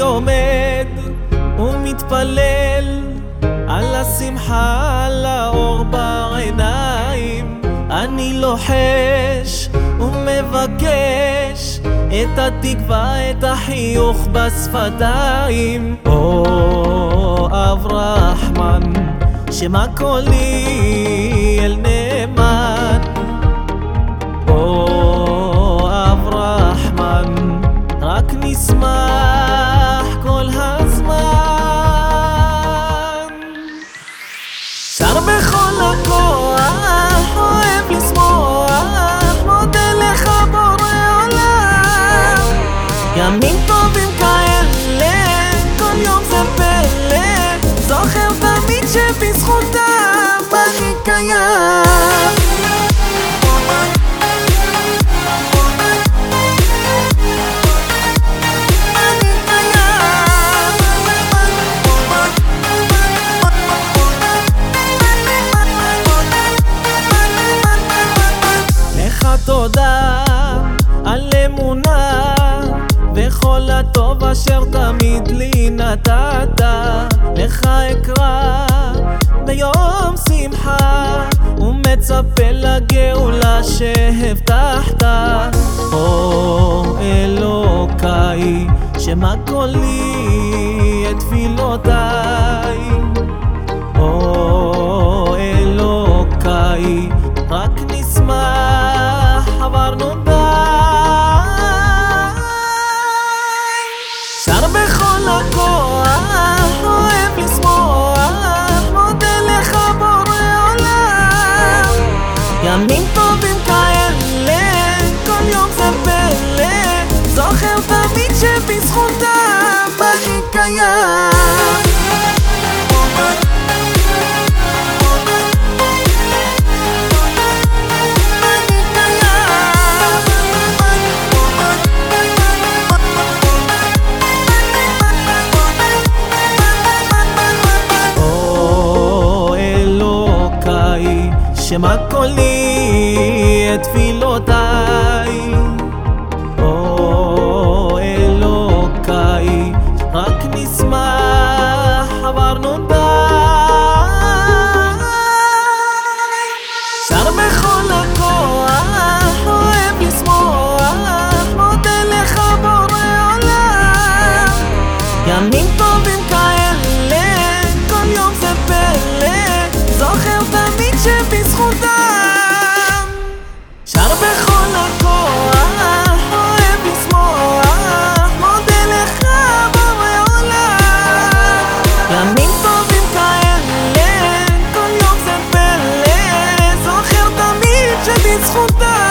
עומד ומתפלל על השמחה, על האור בעיניים. אני לוחש ומבקש את התקווה, את החיוך בשפתיים. או אב רחמן, שמא קולי אל נאמן. אמונה וכל הטוב אשר תמיד לי נתת. לך אקרא ביום שמחה ומצפה לגאולה שהבטחת. או אלוקיי, שמע קולי את תפילותיי. או אלוקיי, רק נשמח, עברנו די. בכל הכוח, אוהב לשמוח, מודה לך בורא עולם. ימים טובים כאלה, כל יום זה פלא, זוכר תמיד שבזכותם שמע קולי את תפילותיי. או אלוקיי, רק נשמח, עברנו די. שר בכל הכוח, אוהב לשמוח, מודה לך בורא עולם. ימים טובים כאלה, כאלה, כל